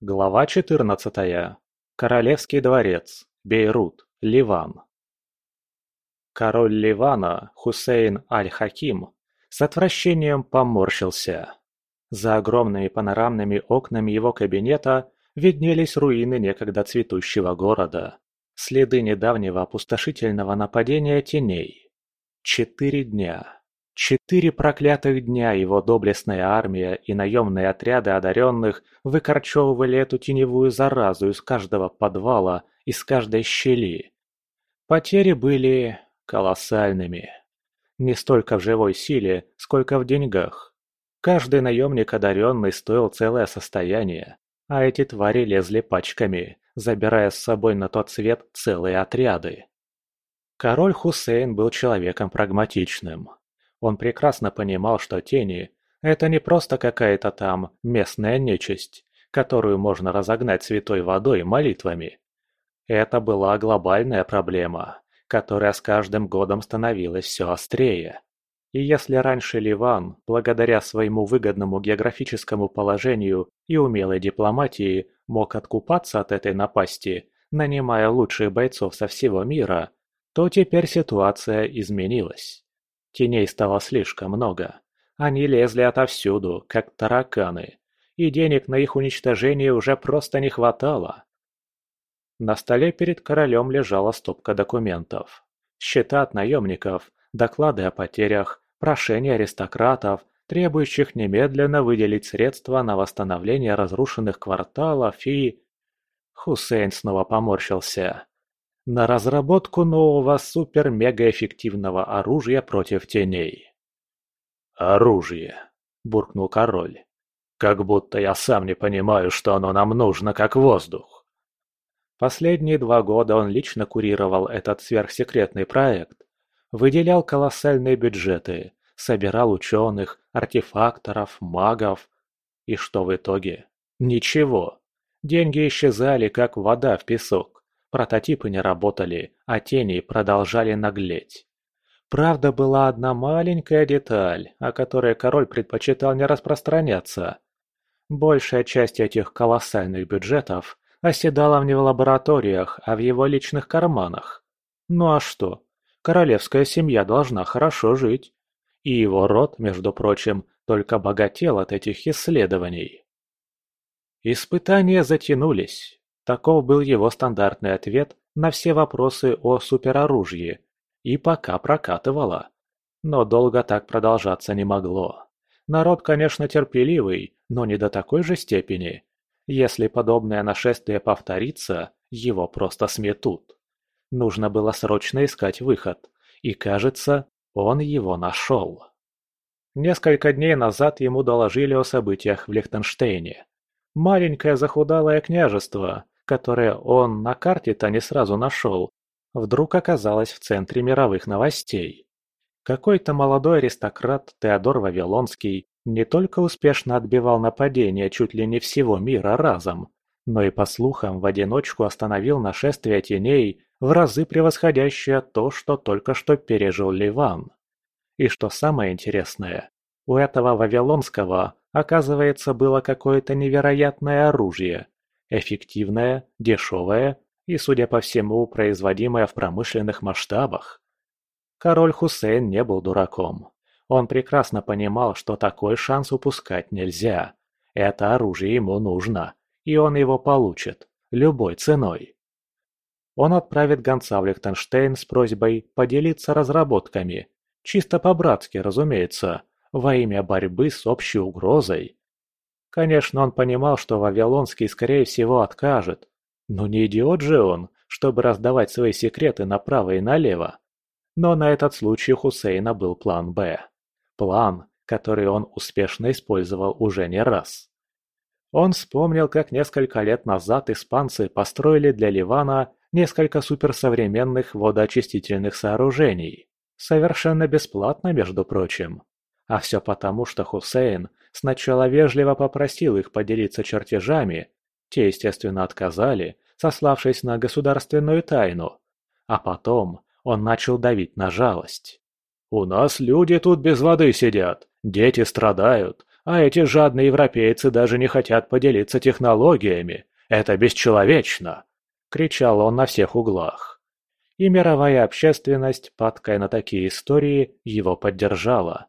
Глава 14. Королевский дворец. Бейрут. Ливан. Король Ливана, Хусейн Аль-Хаким, с отвращением поморщился. За огромными панорамными окнами его кабинета виднелись руины некогда цветущего города, следы недавнего опустошительного нападения теней. Четыре дня. Четыре проклятых дня его доблестная армия и наемные отряды одаренных выкорчевывали эту теневую заразу из каждого подвала, из каждой щели. Потери были колоссальными. Не столько в живой силе, сколько в деньгах. Каждый наемник одаренный стоил целое состояние, а эти твари лезли пачками, забирая с собой на тот свет целые отряды. Король Хусейн был человеком прагматичным. Он прекрасно понимал, что тени – это не просто какая-то там местная нечисть, которую можно разогнать святой водой и молитвами. Это была глобальная проблема, которая с каждым годом становилась все острее. И если раньше Ливан, благодаря своему выгодному географическому положению и умелой дипломатии, мог откупаться от этой напасти, нанимая лучших бойцов со всего мира, то теперь ситуация изменилась. Теней стало слишком много. Они лезли отовсюду, как тараканы, и денег на их уничтожение уже просто не хватало. На столе перед королем лежала стопка документов. Счета от наемников, доклады о потерях, прошения аристократов, требующих немедленно выделить средства на восстановление разрушенных кварталов и... Хусейн снова поморщился на разработку нового супер-мега-эффективного оружия против теней. «Оружие», – буркнул король. «Как будто я сам не понимаю, что оно нам нужно, как воздух». Последние два года он лично курировал этот сверхсекретный проект, выделял колоссальные бюджеты, собирал ученых, артефакторов, магов. И что в итоге? Ничего. Деньги исчезали, как вода в песок. Прототипы не работали, а тени продолжали наглеть. Правда, была одна маленькая деталь, о которой король предпочитал не распространяться. Большая часть этих колоссальных бюджетов оседала не в лабораториях, а в его личных карманах. Ну а что? Королевская семья должна хорошо жить. И его род, между прочим, только богател от этих исследований. Испытания затянулись. Таков был его стандартный ответ на все вопросы о супероружии, и пока прокатывало. Но долго так продолжаться не могло. Народ, конечно, терпеливый, но не до такой же степени. Если подобное нашествие повторится, его просто сметут. Нужно было срочно искать выход, и, кажется, он его нашел. Несколько дней назад ему доложили о событиях в Лихтенштейне. Маленькое захудалое княжество, которое он на карте-то не сразу нашел, вдруг оказалось в центре мировых новостей. Какой-то молодой аристократ Теодор Вавилонский не только успешно отбивал нападения чуть ли не всего мира разом, но и, по слухам, в одиночку остановил нашествие теней, в разы превосходящее то, что только что пережил Ливан. И что самое интересное, у этого Вавилонского, оказывается, было какое-то невероятное оружие, эффективная, дешевая и, судя по всему, производимая в промышленных масштабах. Король Хусейн не был дураком. Он прекрасно понимал, что такой шанс упускать нельзя. Это оружие ему нужно, и он его получит, любой ценой. Он отправит гонца в Лихтенштейн с просьбой поделиться разработками, чисто по-братски, разумеется, во имя борьбы с общей угрозой. Конечно, он понимал, что Вавилонский, скорее всего, откажет. Но не идиот же он, чтобы раздавать свои секреты направо и налево. Но на этот случай Хусейна был план «Б». План, который он успешно использовал уже не раз. Он вспомнил, как несколько лет назад испанцы построили для Ливана несколько суперсовременных водоочистительных сооружений. Совершенно бесплатно, между прочим. А все потому, что Хусейн сначала вежливо попросил их поделиться чертежами, те, естественно, отказали, сославшись на государственную тайну. А потом он начал давить на жалость. «У нас люди тут без воды сидят, дети страдают, А эти жадные европейцы даже не хотят поделиться технологиями. Это бесчеловечно!» — кричал он на всех углах. И мировая общественность, падкая на такие истории, его поддержала.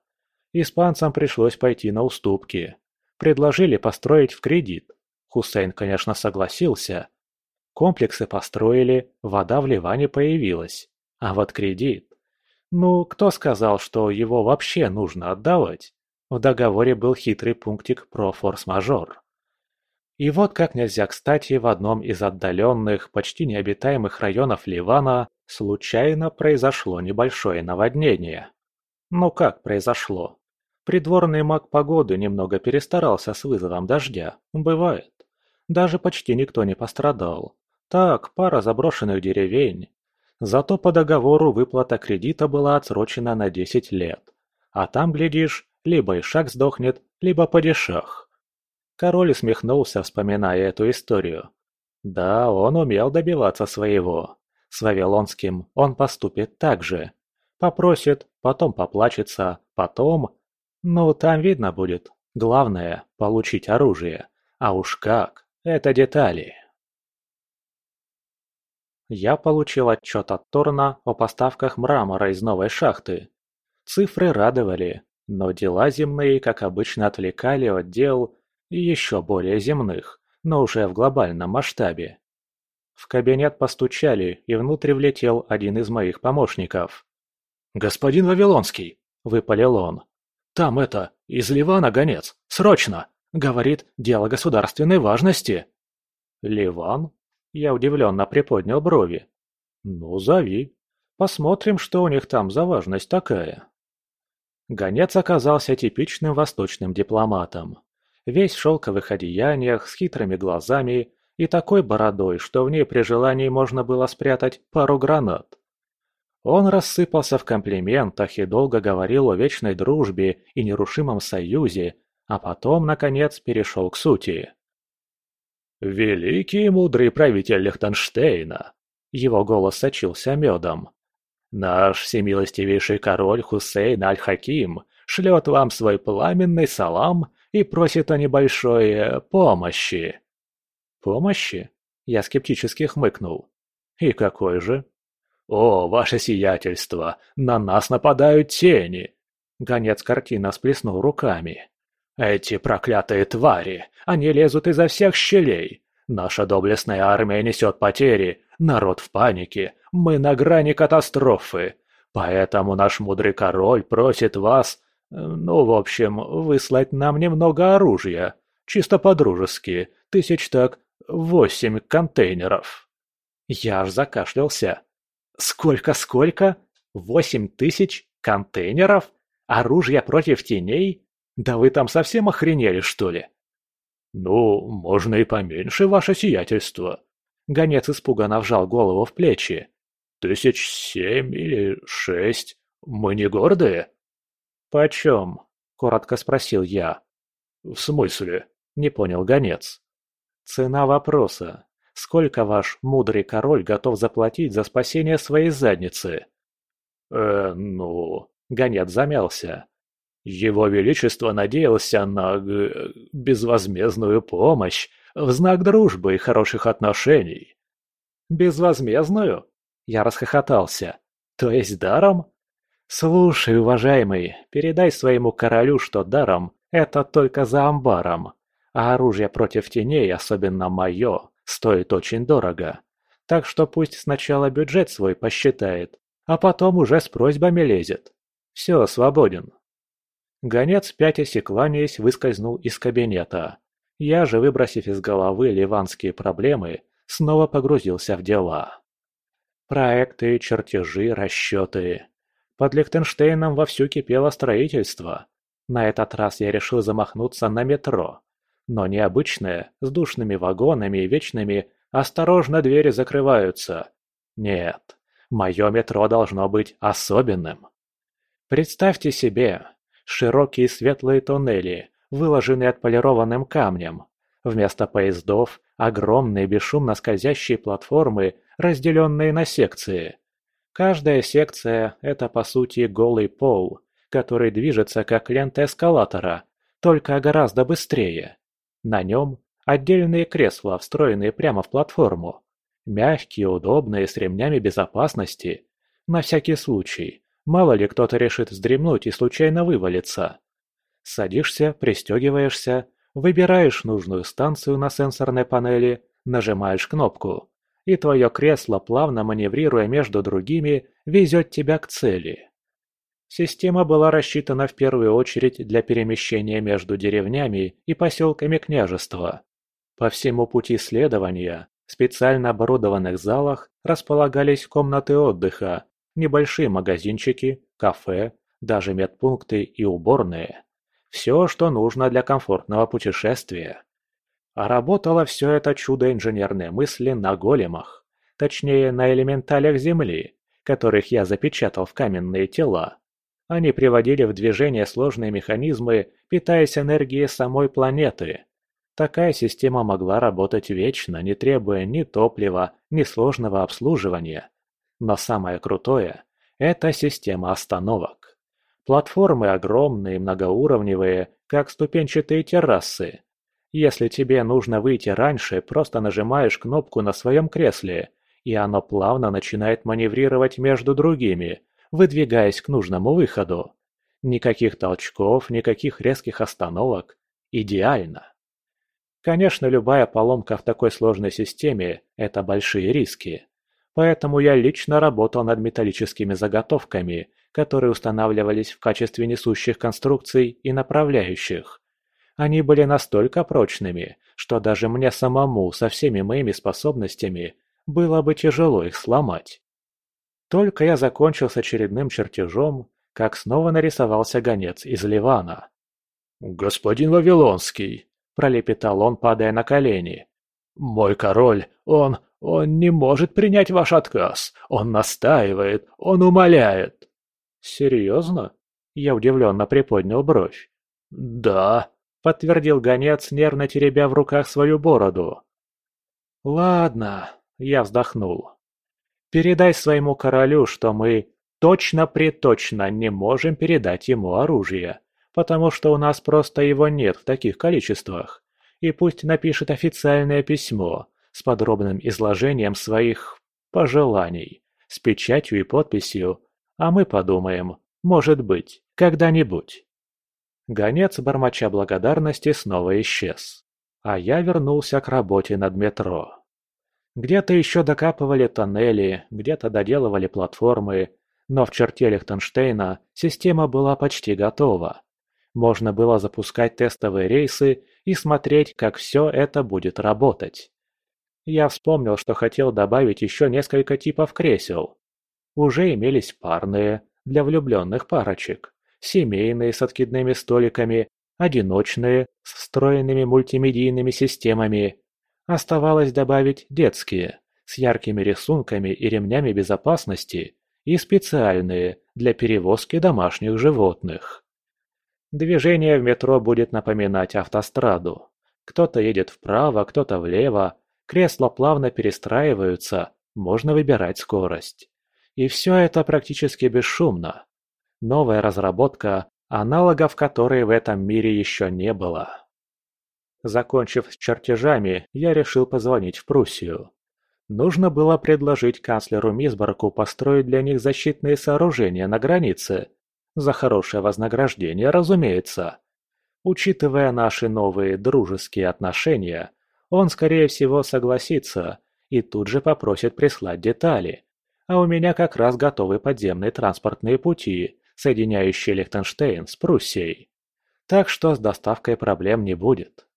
Испанцам пришлось пойти на уступки. Предложили построить в кредит. Хусейн, конечно, согласился. Комплексы построили, вода в Ливане появилась. А вот кредит... Ну, кто сказал, что его вообще нужно отдавать? В договоре был хитрый пунктик про форс-мажор. И вот как нельзя кстати, в одном из отдаленных, почти необитаемых районов Ливана случайно произошло небольшое наводнение. Ну как произошло? Придворный маг погоды немного перестарался с вызовом дождя, бывает. Даже почти никто не пострадал. Так, пара заброшенных деревень. Зато по договору выплата кредита была отсрочена на 10 лет. А там, глядишь, либо Ишак сдохнет, либо падишах. Король усмехнулся, вспоминая эту историю. Да, он умел добиваться своего. С Вавилонским он поступит так же. Попросит, потом поплачется, потом... Ну, там видно будет. Главное – получить оружие. А уж как, это детали. Я получил отчет от Торна о поставках мрамора из новой шахты. Цифры радовали, но дела земные, как обычно, отвлекали от дел еще более земных, но уже в глобальном масштабе. В кабинет постучали, и внутрь влетел один из моих помощников. «Господин Вавилонский!» – выпалил он. «Там это, из Ливана гонец, срочно!» – говорит, дело государственной важности. «Ливан?» – я удивленно приподнял брови. «Ну, зови. Посмотрим, что у них там за важность такая». Гонец оказался типичным восточным дипломатом. Весь в шелковых одеяниях, с хитрыми глазами и такой бородой, что в ней при желании можно было спрятать пару гранат. Он рассыпался в комплиментах и долго говорил о вечной дружбе и нерушимом союзе, а потом, наконец, перешел к сути. «Великий и мудрый правитель Лихтенштейна!» Его голос сочился медом. Наш всемилостивейший король Хусейн Аль-Хаким шлет вам свой пламенный салам и просит о небольшой э, помощи». «Помощи?» Я скептически хмыкнул. «И какой же?» «О, ваше сиятельство! На нас нападают тени!» Гонец картина сплеснул руками. «Эти проклятые твари! Они лезут изо всех щелей! Наша доблестная армия несет потери, народ в панике, мы на грани катастрофы. Поэтому наш мудрый король просит вас, э, ну, в общем, выслать нам немного оружия. Чисто по-дружески, тысяч так восемь контейнеров. Я аж закашлялся. Сколько-сколько? Восемь тысяч контейнеров? Оружие против теней? Да вы там совсем охренели, что ли? Ну, можно и поменьше, ваше сиятельство. Гонец испуганно вжал голову в плечи. Тысяч семь или шесть. Мы не гордые?» «Почем?» – коротко спросил я. «В смысле?» – не понял гонец. «Цена вопроса. Сколько ваш мудрый король готов заплатить за спасение своей задницы?» «Э, ну...» – гонец замялся. «Его Величество надеялся на э, безвозмездную помощь в знак дружбы и хороших отношений». «Безвозмездную?» Я расхохотался. То есть даром? Слушай, уважаемый, передай своему королю, что даром – это только за амбаром. А оружие против теней, особенно мое, стоит очень дорого. Так что пусть сначала бюджет свой посчитает, а потом уже с просьбами лезет. Все, свободен. Гонец, пятясь и кланяясь, выскользнул из кабинета. Я же, выбросив из головы ливанские проблемы, снова погрузился в дела. Проекты, чертежи, расчеты. Под Лихтенштейном вовсю кипело строительство. На этот раз я решил замахнуться на метро. Но необычное, с душными вагонами и вечными «осторожно, двери закрываются». Нет, мое метро должно быть особенным. Представьте себе, широкие светлые туннели, выложенные отполированным камнем. Вместо поездов – огромные бесшумно скользящие платформы разделенные на секции. Каждая секция – это по сути голый пол, который движется как лента эскалатора, только гораздо быстрее. На нем отдельные кресла, встроенные прямо в платформу. Мягкие, удобные, с ремнями безопасности. На всякий случай. Мало ли кто-то решит вздремнуть и случайно вывалиться. Садишься, пристегиваешься, выбираешь нужную станцию на сенсорной панели, нажимаешь кнопку, и твое кресло, плавно маневрируя между другими, везет тебя к цели. Система была рассчитана в первую очередь для перемещения между деревнями и поселками княжества. По всему пути следования в специально оборудованных залах располагались комнаты отдыха, небольшие магазинчики, кафе, даже медпункты и уборные. Все, что нужно для комфортного путешествия. А работало все это чудо инженерной мысли на големах, точнее на элементалях Земли, которых я запечатал в каменные тела. Они приводили в движение сложные механизмы, питаясь энергией самой планеты. Такая система могла работать вечно, не требуя ни топлива, ни сложного обслуживания. Но самое крутое – это система остановок. Платформы огромные, многоуровневые, как ступенчатые террасы. Если тебе нужно выйти раньше, просто нажимаешь кнопку на своем кресле, и оно плавно начинает маневрировать между другими, выдвигаясь к нужному выходу. Никаких толчков, никаких резких остановок. Идеально. Конечно, любая поломка в такой сложной системе – это большие риски. Поэтому я лично работал над металлическими заготовками, которые устанавливались в качестве несущих конструкций и направляющих. Они были настолько прочными, что даже мне самому со всеми моими способностями было бы тяжело их сломать. Только я закончил с очередным чертежом, как снова нарисовался гонец из Ливана. «Господин Вавилонский!» – пролепетал он, падая на колени. «Мой король, он... он не может принять ваш отказ. Он настаивает, он умоляет». «Серьезно?» – я удивленно приподнял бровь. «Да», – подтвердил гонец, нервно теребя в руках свою бороду. «Ладно», – я вздохнул. Передай своему королю, что мы точно-приточно не можем передать ему оружие, потому что у нас просто его нет в таких количествах. И пусть напишет официальное письмо с подробным изложением своих пожеланий, с печатью и подписью, а мы подумаем, может быть, когда-нибудь. Гонец, бормоча благодарности, снова исчез. А я вернулся к работе над метро. Где-то еще докапывали тоннели, где-то доделывали платформы, но в черте Лихтенштейна система была почти готова. Можно было запускать тестовые рейсы и смотреть, как все это будет работать. Я вспомнил, что хотел добавить еще несколько типов кресел. Уже имелись парные, для влюбленных парочек, семейные с откидными столиками, одиночные, с встроенными мультимедийными системами, Оставалось добавить детские, с яркими рисунками и ремнями безопасности, и специальные, для перевозки домашних животных. Движение в метро будет напоминать автостраду. Кто-то едет вправо, кто-то влево, кресла плавно перестраиваются, можно выбирать скорость. И все это практически бесшумно. Новая разработка, аналогов которой в этом мире еще не было. Закончив с чертежами, я решил позвонить в Пруссию. Нужно было предложить канцлеру Мисборку построить для них защитные сооружения на границе. За хорошее вознаграждение, разумеется. Учитывая наши новые дружеские отношения, он, скорее всего, согласится и тут же попросит прислать детали. А у меня как раз готовы подземные транспортные пути, соединяющие Лихтенштейн с Пруссией. Так что с доставкой проблем не будет.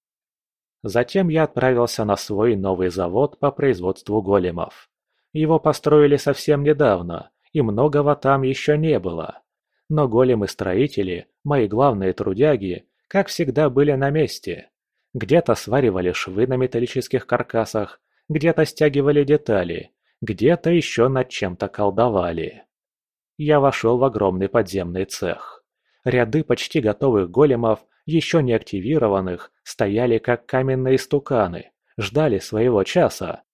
Затем я отправился на свой новый завод по производству големов. Его построили совсем недавно, и многого там еще не было. Но големы-строители, мои главные трудяги, как всегда были на месте. Где-то сваривали швы на металлических каркасах, где-то стягивали детали, где-то еще над чем-то колдовали. Я вошел в огромный подземный цех. Ряды почти готовых големов еще не активированных, стояли как каменные стуканы, ждали своего часа.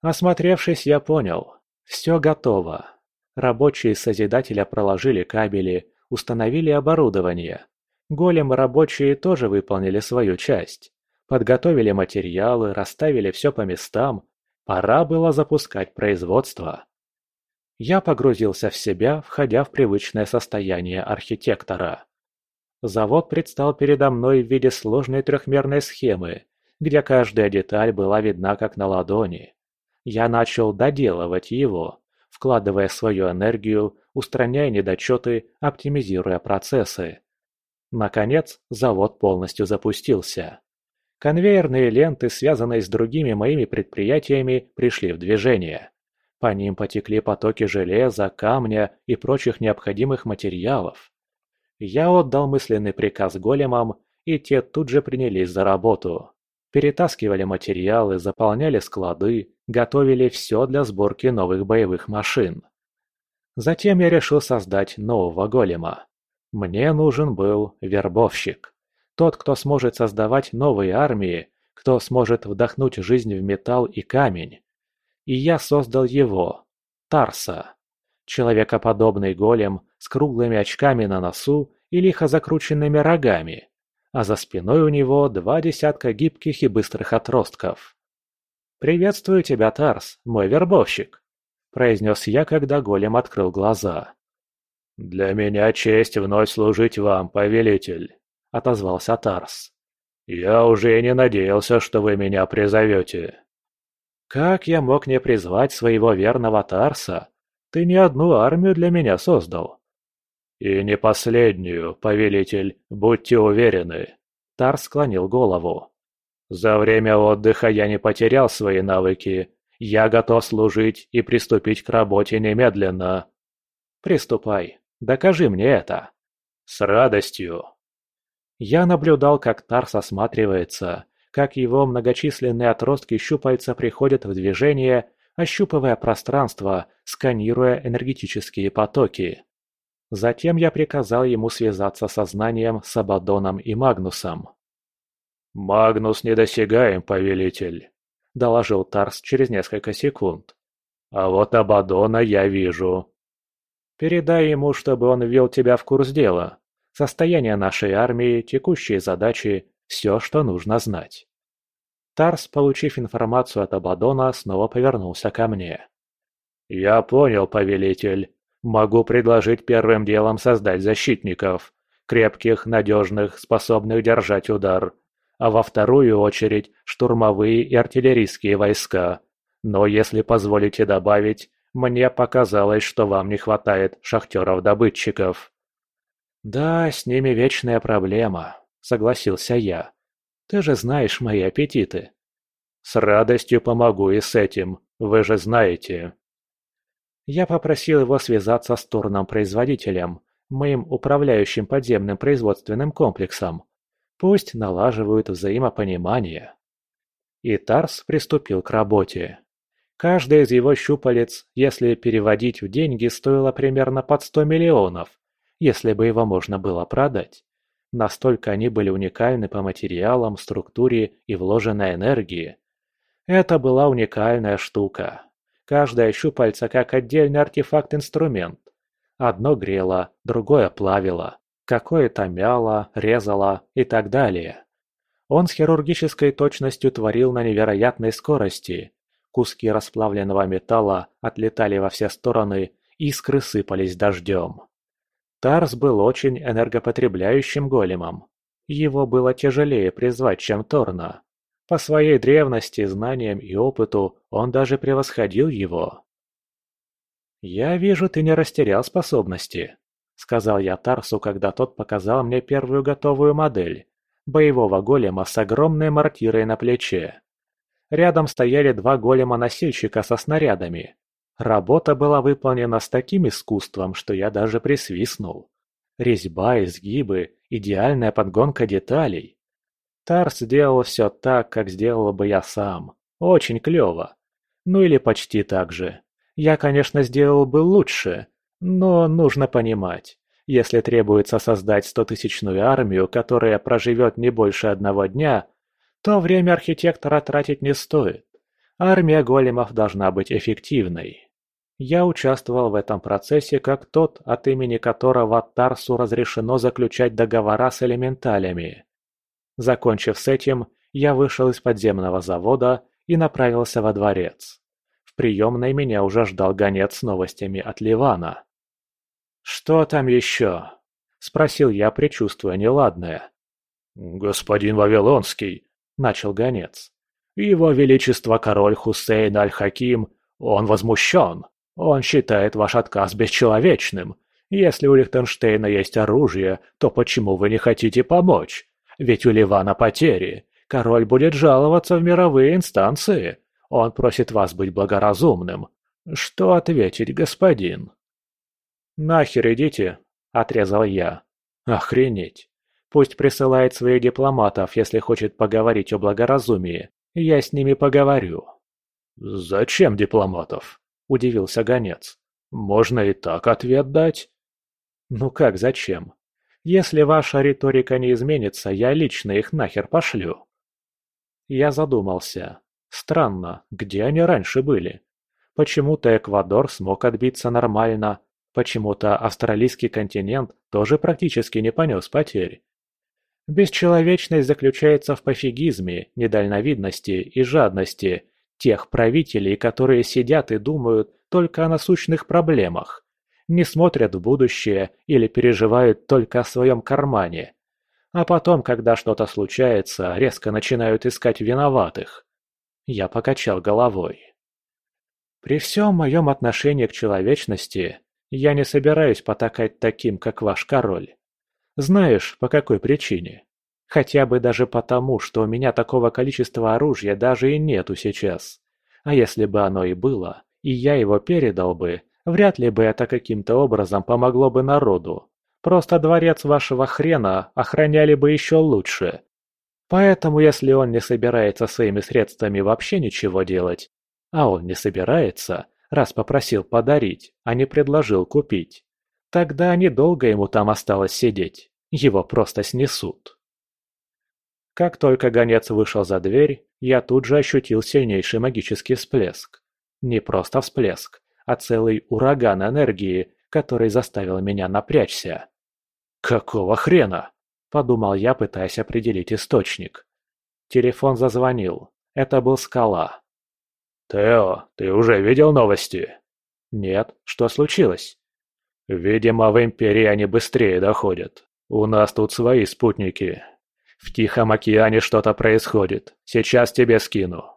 Осмотревшись, я понял. Все готово. Рабочие Созидателя проложили кабели, установили оборудование. Големы рабочие тоже выполнили свою часть. Подготовили материалы, расставили все по местам. Пора было запускать производство. Я погрузился в себя, входя в привычное состояние архитектора. Завод предстал передо мной в виде сложной трехмерной схемы, где каждая деталь была видна как на ладони. Я начал доделывать его, вкладывая свою энергию, устраняя недочеты, оптимизируя процессы. Наконец, завод полностью запустился. Конвейерные ленты, связанные с другими моими предприятиями, пришли в движение. По ним потекли потоки железа, камня и прочих необходимых материалов. Я отдал мысленный приказ големам, и те тут же принялись за работу. Перетаскивали материалы, заполняли склады, готовили все для сборки новых боевых машин. Затем я решил создать нового голема. Мне нужен был вербовщик. Тот, кто сможет создавать новые армии, кто сможет вдохнуть жизнь в металл и камень. И я создал его, Тарса. Человекоподобный голем с круглыми очками на носу и лихо закрученными рогами а за спиной у него два десятка гибких и быстрых отростков. «Приветствую тебя, Тарс, мой вербовщик», – произнес я, когда голем открыл глаза. «Для меня честь вновь служить вам, повелитель», – отозвался Тарс. «Я уже и не надеялся, что вы меня призовете». «Как я мог не призвать своего верного Тарса? Ты не одну армию для меня создал. «И не последнюю, повелитель, будьте уверены!» Тар склонил голову. «За время отдыха я не потерял свои навыки. Я готов служить и приступить к работе немедленно». «Приступай. Докажи мне это». «С радостью». Я наблюдал, как Тарс осматривается, как его многочисленные отростки щупальца приходят в движение, ощупывая пространство, сканируя энергетические потоки. Затем я приказал ему связаться сознанием с Абадоном и Магнусом. «Магнус недосягаем, повелитель», — доложил Тарс через несколько секунд. «А вот Абадона я вижу». «Передай ему, чтобы он ввел тебя в курс дела. Состояние нашей армии, текущие задачи, все, что нужно знать». Тарс, получив информацию от Абадона, снова повернулся ко мне. «Я понял, повелитель. Могу предложить первым делом создать защитников. Крепких, надежных, способных держать удар. А во вторую очередь штурмовые и артиллерийские войска. Но если позволите добавить, мне показалось, что вам не хватает шахтеров-добытчиков. «Да, с ними вечная проблема», — согласился я. «Ты же знаешь мои аппетиты». «С радостью помогу и с этим, вы же знаете». Я попросил его связаться с турном-производителем, моим управляющим подземным производственным комплексом. Пусть налаживают взаимопонимание. И Тарс приступил к работе. Каждая из его щупалец, если переводить в деньги, стоила примерно под 100 миллионов, если бы его можно было продать. Настолько они были уникальны по материалам, структуре и вложенной энергии. Это была уникальная штука, Каждое щупальце как отдельный артефакт-инструмент. Одно грело, другое плавило, какое-то мяло, резало и так далее. Он с хирургической точностью творил на невероятной скорости. Куски расплавленного металла отлетали во все стороны, искры сыпались дождем. Тарс был очень энергопотребляющим големом. Его было тяжелее призвать, чем Торна. По своей древности, знаниям и опыту он даже превосходил его. «Я вижу, ты не растерял способности», — сказал я Тарсу, когда тот показал мне первую готовую модель — боевого голема с огромной мортирой на плече. Рядом стояли два голема-носильщика со снарядами. Работа была выполнена с таким искусством, что я даже присвистнул. Резьба, изгибы, идеальная подгонка деталей. Тарс сделал все так, как сделал бы я сам. Очень клево. Ну или почти так же. Я, конечно, сделал бы лучше, но нужно понимать. Если требуется создать стотысячную армию, которая проживет не больше одного дня, то время архитектора тратить не стоит. Армия големов должна быть эффективной. Я участвовал в этом процессе как тот, от имени которого Тарсу разрешено заключать договора с элементалями. Закончив с этим, я вышел из подземного завода и направился во дворец. В приемной меня уже ждал гонец с новостями от Ливана. «Что там еще?» – спросил я, предчувствуя неладное. «Господин Вавилонский», – начал гонец. «Его Величество король Хусейн Аль-Хаким, он возмущен. Он считает ваш отказ бесчеловечным. Если у Лихтенштейна есть оружие, то почему вы не хотите помочь? Ведь у Ливана потери. Король будет жаловаться в мировые инстанции. Он просит вас быть благоразумным. Что ответить, господин?» «Нахер идите», — отрезал я. «Охренеть. Пусть присылает своих дипломатов, если хочет поговорить о благоразумии. Я с ними поговорю». «Зачем дипломатов?» – удивился гонец. «Можно и так ответ дать». «Ну как зачем? Если ваша риторика не изменится, я лично их нахер пошлю». Я задумался. Странно, где они раньше были? Почему-то Эквадор смог отбиться нормально, почему-то австралийский континент тоже практически не понес потерь. Бесчеловечность заключается в пофигизме, недальновидности и жадности тех правителей, которые сидят и думают только о насущных проблемах, не смотрят в будущее или переживают только о своем кармане. А потом, когда что-то случается, резко начинают искать виноватых. Я покачал головой. При всем моем отношении к человечности, я не собираюсь потакать таким, как ваш король. Знаешь, по какой причине? Хотя бы даже потому, что у меня такого количества оружия даже и нету сейчас. А если бы оно и было, и я его передал бы, вряд ли бы это каким-то образом помогло бы народу. Просто дворец вашего хрена охраняли бы еще лучше. Поэтому, если он не собирается своими средствами вообще ничего делать, а он не собирается, раз попросил подарить, а не предложил купить, Тогда недолго ему там осталось сидеть. Его просто снесут. Как только гонец вышел за дверь, я тут же ощутил сильнейший магический всплеск. Не просто всплеск, а целый ураган энергии, который заставил меня напрячься. «Какого хрена?» – подумал я, пытаясь определить источник. Телефон зазвонил. Это был скала. «Тео, ты уже видел новости?» «Нет, что случилось?» Видимо, в Империи они быстрее доходят. У нас тут свои спутники. В Тихом океане что-то происходит. Сейчас тебе скину.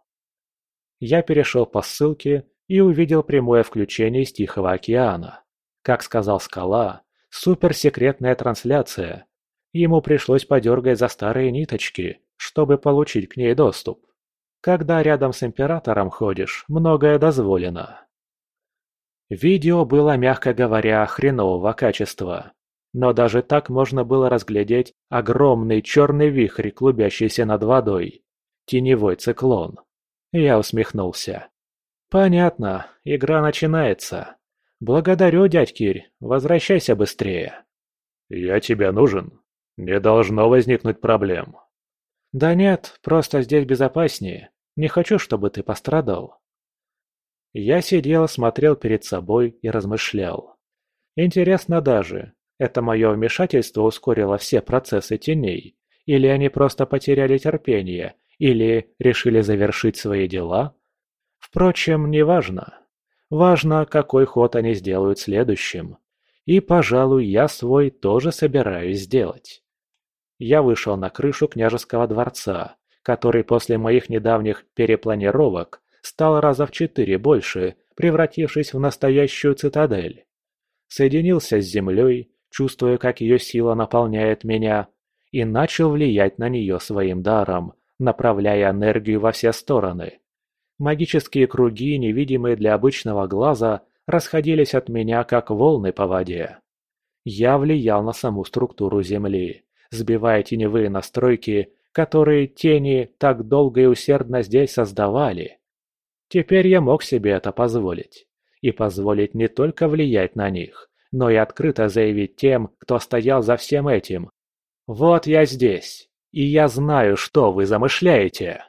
Я перешел по ссылке и увидел прямое включение из Тихого океана. Как сказал Скала, суперсекретная трансляция. Ему пришлось подергать за старые ниточки, чтобы получить к ней доступ. Когда рядом с Императором ходишь, многое дозволено. Видео было, мягко говоря, хренового качества. Но даже так можно было разглядеть огромный черный вихрь, клубящийся над водой. Теневой циклон. Я усмехнулся. «Понятно, игра начинается. Благодарю, дядь Кирь, возвращайся быстрее». «Я тебе нужен. Не должно возникнуть проблем». «Да нет, просто здесь безопаснее. Не хочу, чтобы ты пострадал». Я сидел, смотрел перед собой и размышлял. Интересно даже, это мое вмешательство ускорило все процессы теней? Или они просто потеряли терпение? Или решили завершить свои дела? Впрочем, не важно. Важно, какой ход они сделают следующим. И, пожалуй, я свой тоже собираюсь сделать. Я вышел на крышу княжеского дворца, который после моих недавних перепланировок стал раза в четыре больше, превратившись в настоящую цитадель. Соединился с землей, чувствуя, как ее сила наполняет меня, и начал влиять на нее своим даром, направляя энергию во все стороны. Магические круги, невидимые для обычного глаза, расходились от меня, как волны по воде. Я влиял на саму структуру Земли, сбивая теневые настройки, которые тени так долго и усердно здесь создавали. Теперь я мог себе это позволить. И позволить не только влиять на них, но и открыто заявить тем, кто стоял за всем этим. «Вот я здесь, и я знаю, что вы замышляете!»